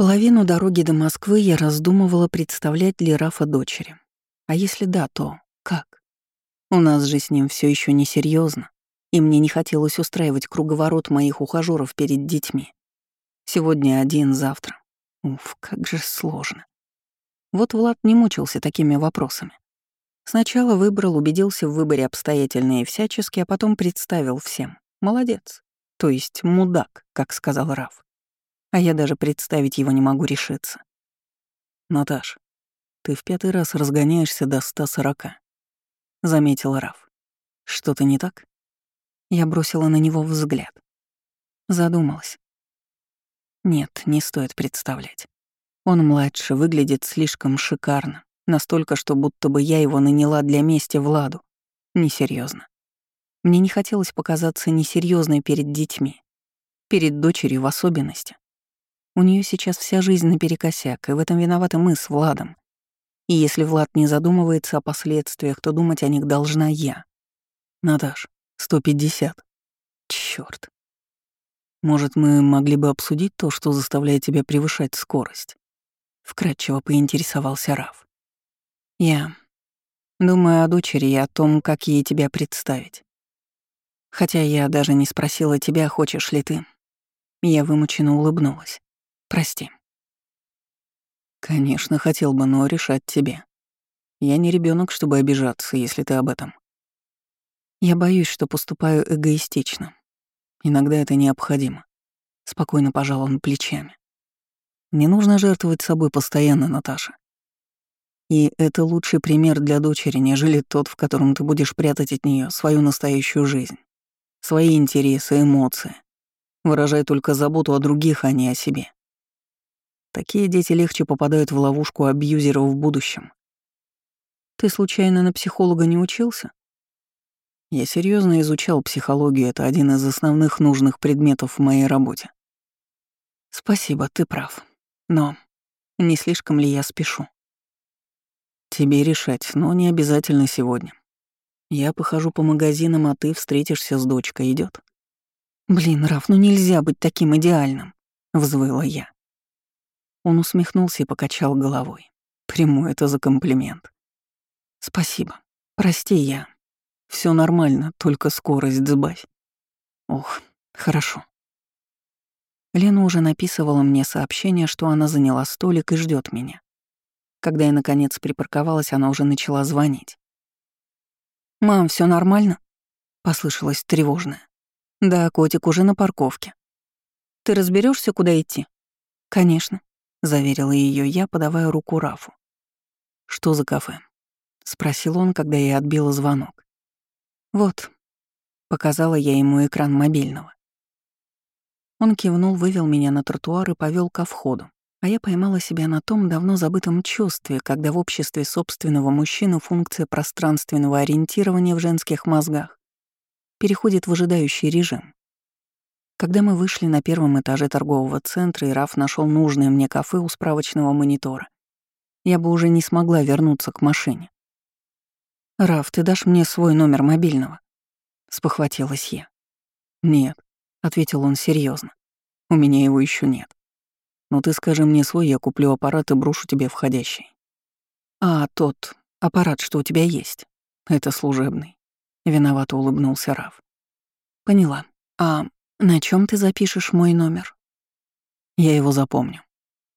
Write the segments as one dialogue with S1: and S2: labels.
S1: Половину дороги до Москвы я раздумывала, представлять ли Рафа дочери. А если да, то как? У нас же с ним все еще несерьезно, и мне не хотелось устраивать круговорот моих ухажеров перед детьми. Сегодня один, завтра. Уф, как же сложно. Вот Влад не мучился такими вопросами. Сначала выбрал, убедился в выборе обстоятельно и всячески, а потом представил всем. Молодец. То есть мудак, как сказал Раф. А я даже представить его не могу решиться.
S2: Наташ, ты в пятый раз разгоняешься до 140. Заметил Раф. Что-то не так?
S1: Я бросила на него взгляд. Задумалась. Нет, не стоит представлять. Он младше, выглядит слишком шикарно. Настолько, что будто бы я его наняла для мести Владу. Несерьезно. Мне не хотелось показаться несерьезной перед детьми. Перед дочерью в особенности. У нее сейчас вся жизнь наперекосяк, и в этом виноваты мы с Владом. И если Влад не задумывается о последствиях, то думать о них должна я.
S2: Наташ, 150.
S1: Чёрт.
S2: Может, мы могли бы обсудить то, что заставляет тебя превышать скорость?
S1: Вкратчиво поинтересовался Раф. Я думаю о дочери и о том, как ей тебя представить. Хотя я даже не спросила тебя, хочешь ли ты. Я вымученно улыбнулась. Прости.
S2: Конечно, хотел бы, но решать тебе. Я не ребенок, чтобы обижаться, если ты об этом.
S1: Я боюсь, что поступаю эгоистично. Иногда это необходимо. Спокойно пожал он плечами.
S2: Не нужно жертвовать собой постоянно, Наташа. И это лучший пример для дочери, нежели тот, в котором ты будешь прятать от нее свою настоящую жизнь, свои интересы, эмоции. Выражай только заботу о других, а не о себе. Такие дети легче попадают в ловушку абьюзера в будущем.
S1: Ты случайно на психолога не учился?
S2: Я серьезно изучал психологию, это один из основных нужных предметов в моей работе.
S1: Спасибо, ты прав. Но не слишком ли я спешу?
S2: Тебе решать, но не обязательно сегодня. Я похожу по магазинам, а ты встретишься с дочкой, идет.
S1: Блин, Раф, ну нельзя быть таким идеальным, взвыла я. Он усмехнулся и покачал головой.
S2: Приму это за комплимент.
S1: Спасибо. Прости, я.
S2: Все нормально, только скорость сбавь.
S1: Ох, хорошо. Лена уже написывала мне сообщение, что она заняла столик и ждет меня. Когда я, наконец, припарковалась, она уже начала звонить. «Мам, все нормально?» — послышалось тревожное. «Да, котик уже на парковке. Ты разберешься, куда идти?» «Конечно», — заверила ее я, подавая руку Рафу.
S2: «Что за кафе?»
S1: — спросил он, когда я отбила звонок. «Вот», — показала я ему экран мобильного. Он кивнул, вывел меня на тротуар и повел ко входу, а я поймала себя на том давно забытом чувстве, когда в обществе собственного мужчины функция пространственного ориентирования в женских мозгах переходит в ожидающий режим. Когда мы вышли на первом этаже торгового центра, и Раф нашел нужное мне кафе у справочного монитора, я бы уже не смогла вернуться к машине. «Раф, ты дашь мне свой номер мобильного?» — спохватилась я.
S2: «Нет», — ответил он серьезно. «У меня его еще нет. Но ты скажи мне свой, я куплю аппарат и брошу тебе входящий».
S1: «А тот аппарат, что у тебя есть?»
S2: «Это служебный», — виновато улыбнулся Раф.
S1: «Поняла. А «На чем ты запишешь мой номер?»
S2: Я его запомню.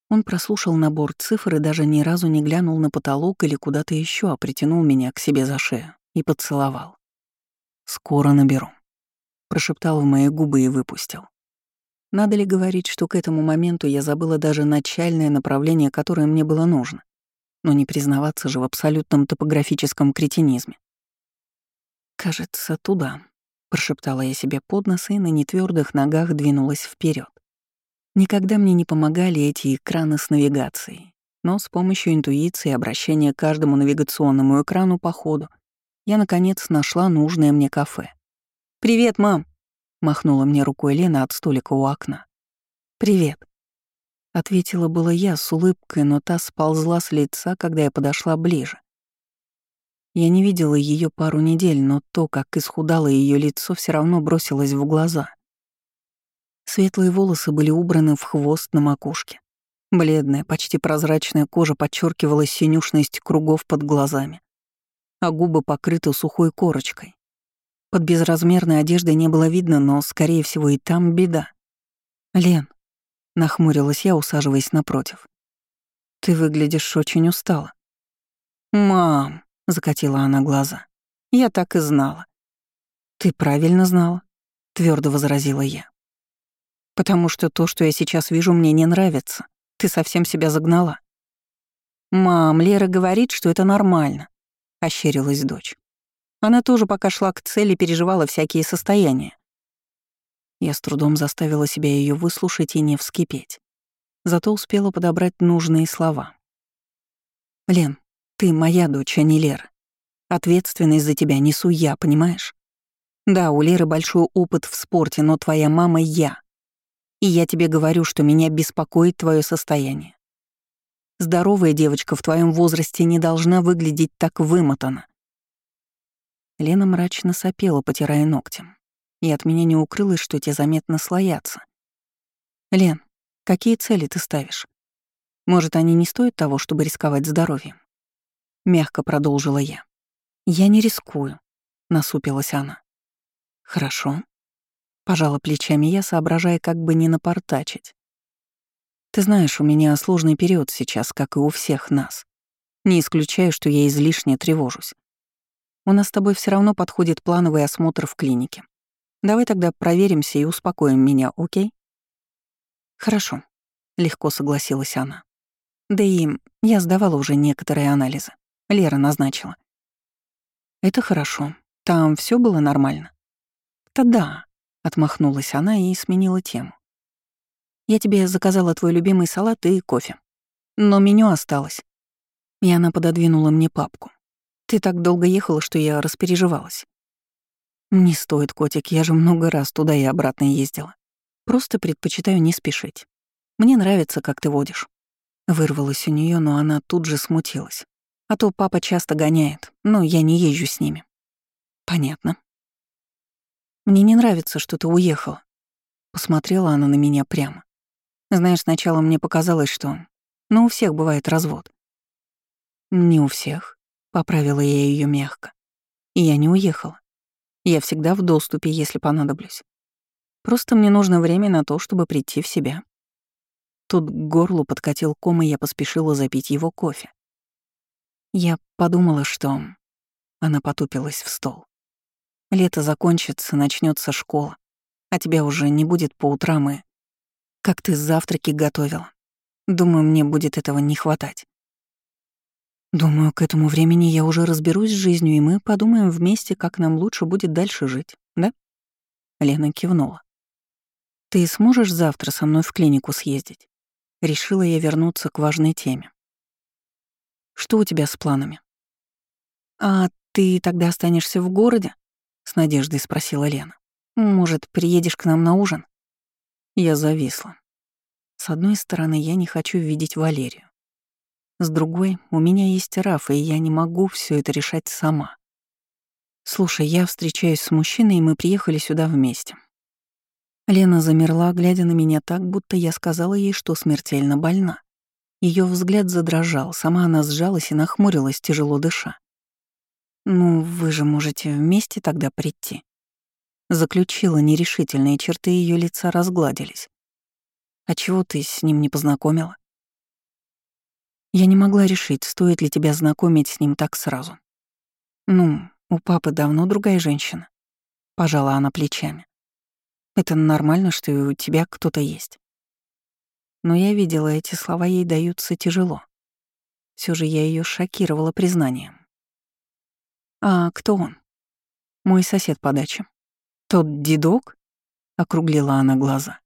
S1: Он прослушал набор цифр и даже ни разу не глянул на потолок или куда-то еще, а притянул меня к себе за шею и поцеловал.
S2: «Скоро наберу», — прошептал в мои губы и выпустил.
S1: Надо ли говорить, что к этому моменту я забыла даже начальное направление, которое мне было нужно, но не признаваться же в абсолютном топографическом кретинизме. Кажется, туда прошептала я себе под нос и на нетвердых ногах двинулась вперед. Никогда мне не помогали эти экраны с навигацией, но с помощью интуиции и обращения к каждому навигационному экрану по ходу я, наконец, нашла нужное мне кафе. «Привет, мам!» — махнула мне рукой Лена от столика у окна. «Привет!» — ответила было я с улыбкой, но та сползла с лица, когда я подошла ближе. Я не видела ее пару недель, но то, как исхудало ее лицо, все равно бросилось в глаза. Светлые волосы были убраны в хвост на макушке. Бледная, почти прозрачная кожа подчеркивала синюшность кругов под глазами, а губы покрыты сухой корочкой. Под безразмерной одеждой не было видно, но, скорее всего, и там беда. «Лен», — нахмурилась я, усаживаясь напротив, — «ты выглядишь очень устала». «Мам», — закатила она глаза, — «я так и знала». «Ты правильно знала», — твердо возразила я. «Потому что то, что я сейчас вижу, мне не нравится. Ты совсем себя загнала». «Мам, Лера говорит, что это нормально», — ощерилась дочь. Она тоже пока шла к цели, переживала всякие состояния. Я с трудом заставила себя ее выслушать и не вскипеть. Зато успела подобрать нужные слова. «Лен, ты моя дочь, а не Лера. Ответственность за тебя несу я, понимаешь? Да, у Леры большой опыт в спорте, но твоя мама — я. И я тебе говорю, что меня беспокоит твое состояние. Здоровая девочка в твоем возрасте не должна выглядеть так вымотана. Лена мрачно сопела, потирая ногтем. И от меня не укрылось, что те заметно слоятся. «Лен, какие цели ты ставишь? Может, они не стоят того, чтобы рисковать здоровьем?» Мягко продолжила я. «Я не рискую», — насупилась она. «Хорошо», Пожала плечами я, соображая, как бы не напортачить. Ты знаешь, у меня сложный период сейчас, как и у всех нас. Не исключаю, что я излишне тревожусь. У нас с тобой все равно подходит плановый осмотр в клинике. Давай тогда проверимся и успокоим меня, окей? Хорошо, легко согласилась она. Да и я сдавала уже некоторые анализы. Лера назначила. Это хорошо. Там все было нормально? Да да, Отмахнулась она и сменила тему. «Я тебе заказала твой любимый салат и кофе. Но меню осталось». И она пододвинула мне папку. «Ты так долго ехала, что я распереживалась». «Не стоит, котик, я же много раз туда и обратно ездила. Просто предпочитаю не спешить. Мне нравится, как ты водишь». Вырвалась у нее, но она тут же смутилась. А то папа часто гоняет, но я не езжу с ними. Понятно. Мне не нравится, что ты уехала. Посмотрела она на меня прямо. Знаешь, сначала мне показалось, что... Ну, у всех бывает развод. Не у всех. Поправила я ее мягко. И я не уехала. Я всегда в доступе, если понадоблюсь. Просто мне нужно время на то, чтобы прийти в себя. Тут к горлу подкатил ком, и я поспешила запить его кофе. Я подумала, что... Она потупилась в стол. Лето закончится, начнется школа, а тебя уже не будет по утрам и... Как ты завтраки готовила. Думаю, мне будет этого не хватать. Думаю, к этому времени я уже разберусь с жизнью, и мы подумаем вместе, как нам лучше будет дальше жить, да? Лена кивнула. Ты сможешь завтра со мной в клинику съездить? Решила я вернуться к важной теме. Что у тебя с планами? А ты тогда останешься в городе? — с надеждой спросила Лена. «Может, приедешь к нам на ужин?» Я зависла. С одной стороны, я не хочу видеть Валерию. С другой, у меня есть Рафа, и я не могу все это решать сама. Слушай, я встречаюсь с мужчиной, и мы приехали сюда вместе. Лена замерла, глядя на меня так, будто я сказала ей, что смертельно больна. Ее взгляд задрожал, сама она сжалась и нахмурилась, тяжело дыша. «Ну, вы же можете вместе тогда прийти». Заключила нерешительные черты ее лица разгладились. «А чего ты с ним не познакомила?» Я не могла решить, стоит ли тебя знакомить с ним так сразу. «Ну, у папы давно другая женщина», — пожала она плечами. «Это нормально, что и у тебя кто-то есть». Но я видела, эти слова ей даются тяжело. Все же я ее шокировала признанием. «А кто он?» «Мой сосед по даче». «Тот дедок?» — округлила она глаза.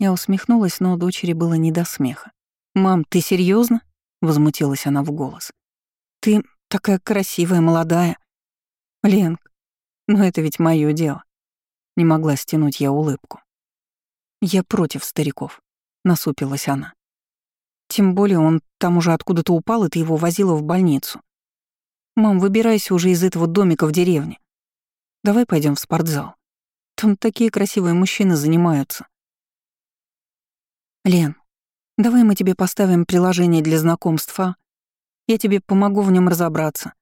S1: Я усмехнулась, но дочери было не до смеха. «Мам, ты серьезно? возмутилась она в голос. «Ты такая красивая, молодая». «Ленк, но это ведь мое дело». Не могла стянуть я улыбку. «Я против стариков», — насупилась она. «Тем более он там уже откуда-то упал, и ты его возила в больницу. «Мам, выбирайся уже из этого домика в деревне. Давай пойдем в спортзал. Там такие красивые мужчины занимаются». «Лен, Давай мы тебе поставим приложение для знакомств, а? Я тебе помогу в нем разобраться.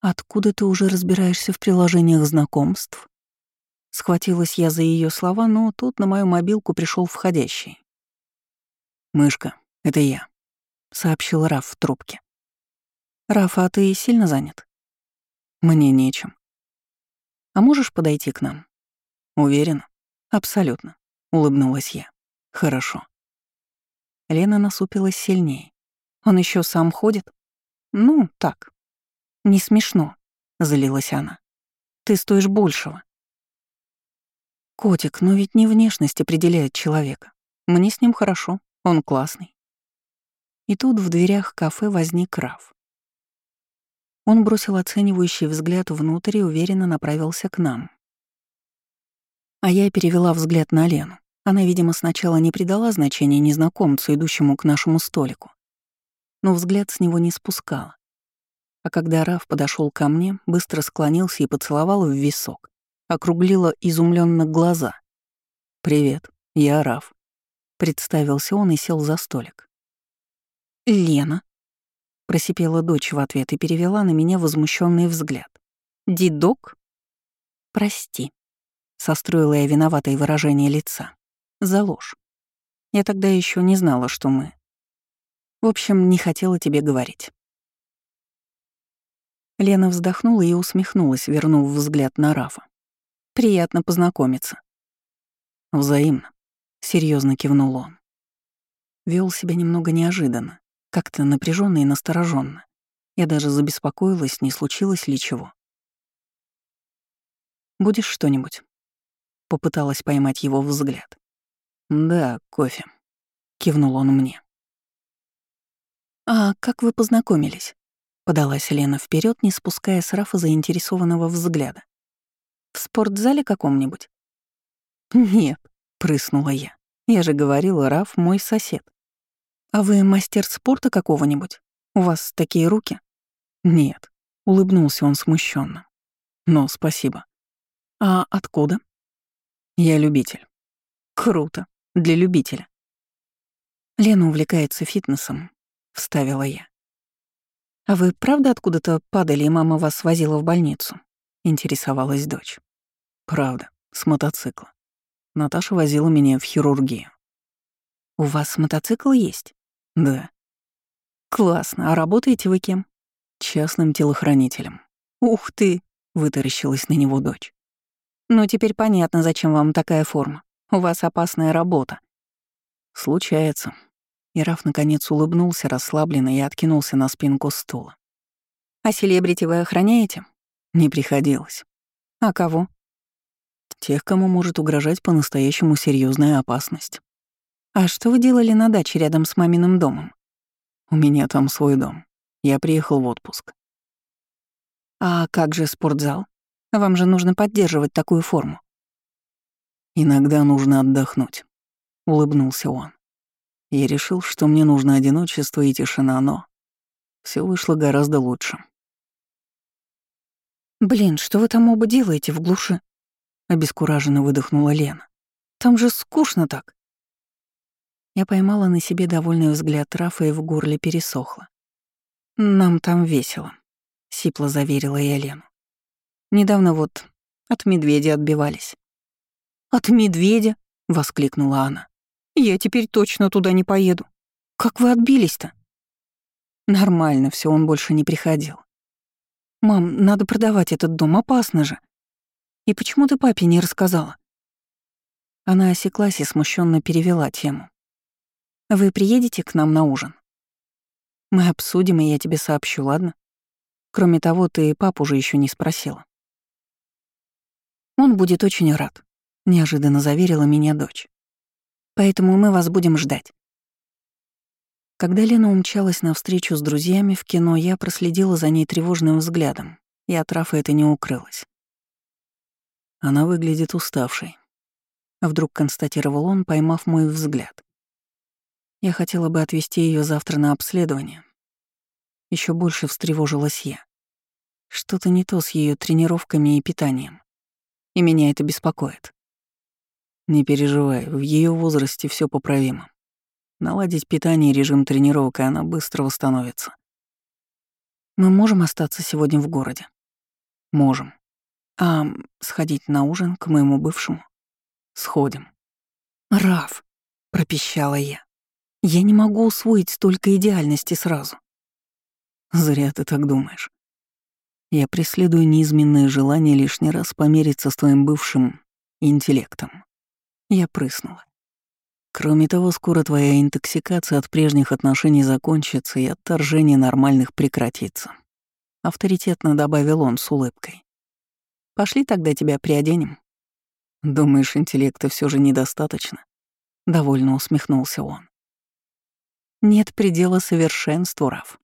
S1: Откуда ты уже разбираешься в приложениях знакомств? Схватилась я за ее слова, но тут на мою мобилку пришел входящий.
S2: «Мышка, это я», —
S1: сообщил Раф в трубке. «Раф, а ты сильно занят?»
S2: «Мне нечем».
S1: «А можешь подойти к нам?»
S2: «Уверена?»
S1: «Абсолютно», — улыбнулась я.
S2: «Хорошо».
S1: Лена насупилась сильнее. «Он еще сам ходит?» «Ну, так». «Не смешно», — залилась она. «Ты стоишь большего». «Котик, но ведь не внешность определяет человека. Мне с ним хорошо, он классный». И тут в дверях кафе возник Раф. Он бросил оценивающий взгляд внутрь и уверенно направился к нам. А я перевела взгляд на Лену. Она, видимо, сначала не придала значения незнакомцу, идущему к нашему столику. Но взгляд с него не спускала. А когда Раф подошел ко мне, быстро склонился и поцеловал в висок, округлила изумленно глаза. «Привет, я Раф», — представился он и сел за столик. «Лена», — просипела дочь в ответ и перевела на меня возмущенный взгляд. «Дидок?» «Прости», — состроила я виноватое выражение лица. «За ложь. Я тогда еще не знала, что мы. В общем, не хотела тебе говорить». Лена вздохнула и усмехнулась, вернув взгляд на Рафа. «Приятно познакомиться».
S2: «Взаимно», — серьезно кивнул он.
S1: Вел себя немного неожиданно, как-то напряженно и настороженно. Я даже забеспокоилась, не случилось ли чего. «Будешь что-нибудь?» Попыталась поймать его взгляд.
S2: «Да, кофе», —
S1: кивнул он мне. «А как вы познакомились?» — подалась Лена вперед, не спуская с Рафа заинтересованного взгляда. «В спортзале каком-нибудь?» «Нет», — прыснула я. «Я же говорила, Раф — мой сосед». «А вы мастер спорта какого-нибудь? У вас такие руки?»
S2: «Нет», — улыбнулся он смущенно. «Но спасибо».
S1: «А откуда?»
S2: Я любитель.
S1: Круто. Для любителя. Лена увлекается фитнесом, вставила я. А вы правда откуда-то падали, и мама вас возила в больницу? Интересовалась дочь.
S2: Правда, с мотоцикла. Наташа возила меня в хирургию.
S1: У вас мотоцикл есть?
S2: Да.
S1: Классно. А работаете вы кем?
S2: Частным телохранителем.
S1: Ух ты! вытаращилась на него дочь. Ну, теперь понятно, зачем вам такая форма. У вас опасная работа.
S2: Случается. Ираф наконец улыбнулся расслабленно и откинулся на спинку стула.
S1: А селебрити вы охраняете?
S2: Не приходилось.
S1: А кого?
S2: Тех, кому может угрожать по-настоящему серьезная опасность.
S1: А что вы делали на даче рядом с маминым домом?
S2: У меня там свой дом. Я приехал в отпуск.
S1: А как же спортзал? Вам же нужно поддерживать такую форму.
S2: Иногда нужно отдохнуть, улыбнулся он. Я решил, что мне нужно одиночество и тишина, но все вышло гораздо лучше.
S1: Блин, что вы там оба делаете в глуши? Обескураженно выдохнула Лена. Там же скучно так. Я поймала на себе довольный взгляд Рафа и в горле пересохло. «Нам там весело», — сипло заверила я Лену. Недавно вот от медведя отбивались. «От медведя?» — воскликнула она. «Я теперь точно туда не поеду. Как вы отбились-то?» Нормально все, он больше не приходил. «Мам, надо продавать этот дом, опасно же. И почему ты папе не рассказала?» Она осеклась и смущенно перевела тему. «Вы приедете к нам на ужин?» «Мы обсудим, и я тебе сообщу, ладно? Кроме того, ты папу уже еще не спросила». Он будет очень рад», — неожиданно заверила меня дочь. «Поэтому мы вас будем ждать». Когда Лена умчалась на встречу с друзьями в кино, я проследила за ней тревожным взглядом, и от Рафа это не укрылось.
S2: Она выглядит уставшей.
S1: Вдруг констатировал он, поймав мой взгляд. Я хотела бы отвезти ее завтра на обследование. Еще больше встревожилась я. Что-то не то с ее тренировками и питанием и меня это беспокоит.
S2: Не переживай, в ее возрасте все поправимо. Наладить питание и режим тренировок, и она быстро восстановится.
S1: Мы можем остаться сегодня в городе?
S2: Можем.
S1: А сходить на ужин к моему бывшему?
S2: Сходим.
S1: Раф, пропищала я. Я не могу усвоить столько идеальности сразу.
S2: Зря ты так думаешь. Я преследую неизменное желание лишний раз помериться с твоим бывшим интеллектом. Я прыснула. Кроме того, скоро твоя интоксикация от прежних отношений закончится и отторжение нормальных прекратится. Авторитетно добавил он с улыбкой.
S1: Пошли тогда тебя приоденем.
S2: Думаешь, интеллекта все же недостаточно? Довольно усмехнулся он.
S1: Нет предела совершенству, Раф.